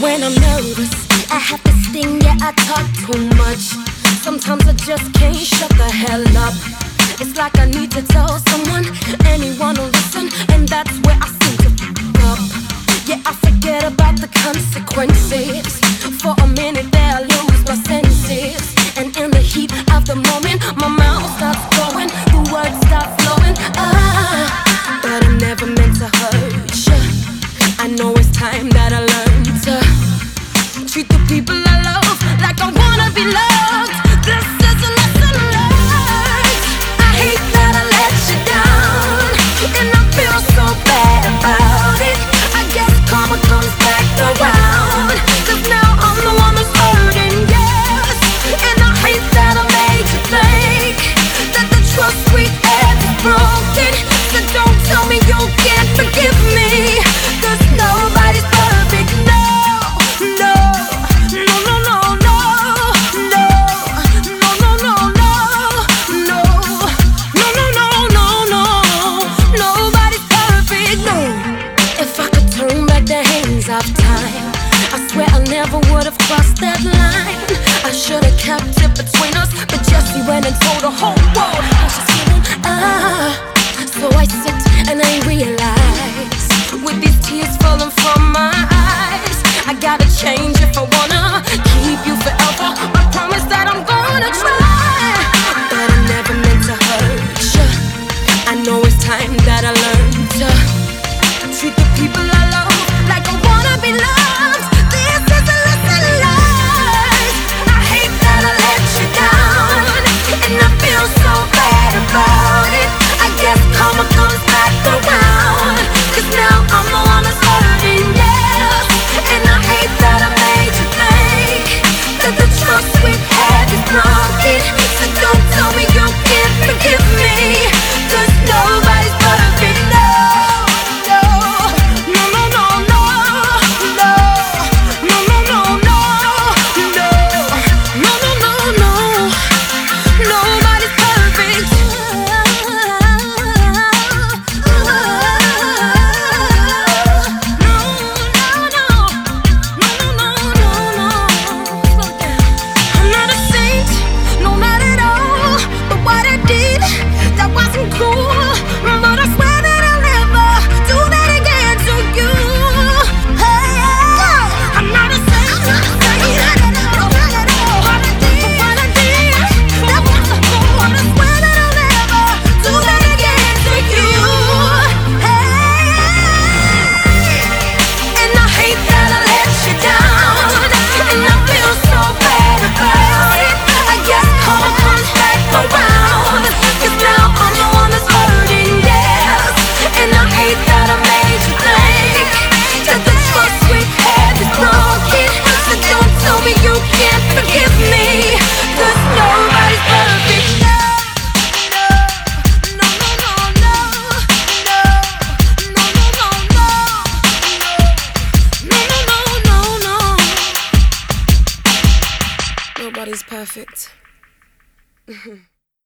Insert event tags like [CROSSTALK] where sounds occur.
When I'm nervous, I have this thing, yeah, I talk too much. Sometimes I just can't shut the hell up. It's like I need to tell someone, anyone will listen, and that's where I seem to up. Yeah, I forget about the consequences. For a minute there, I lose my senses. And in the heat of the moment, my crossed that line. I should have kept it between us, but Jessie went and told the whole world. Nobody's perfect. [LAUGHS]